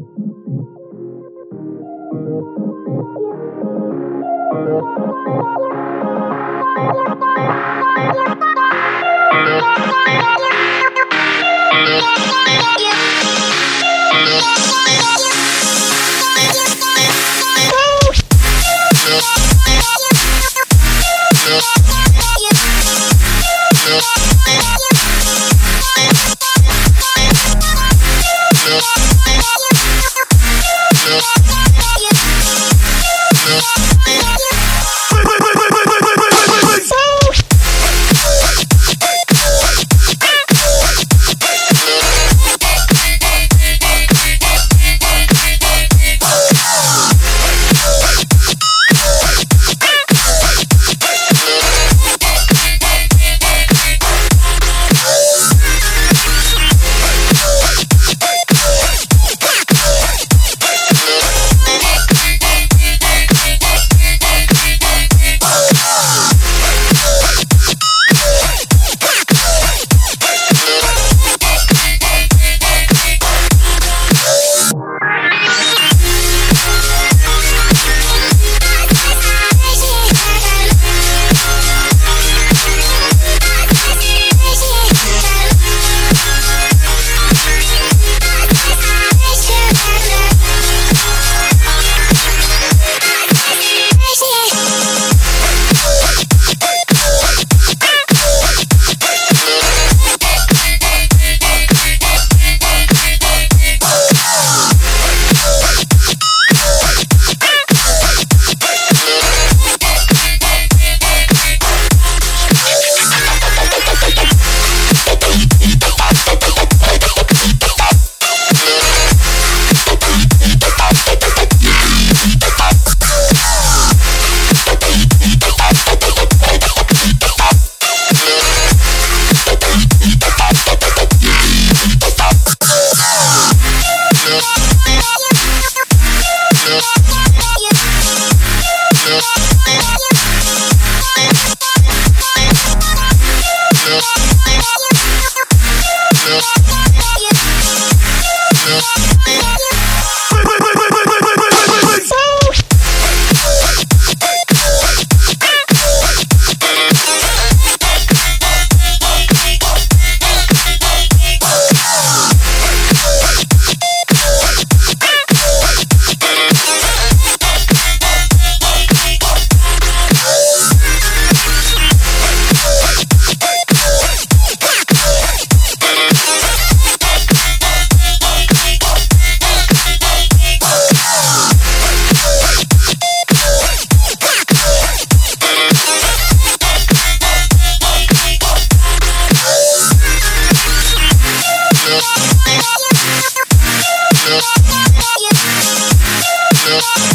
Yeah. Yeah.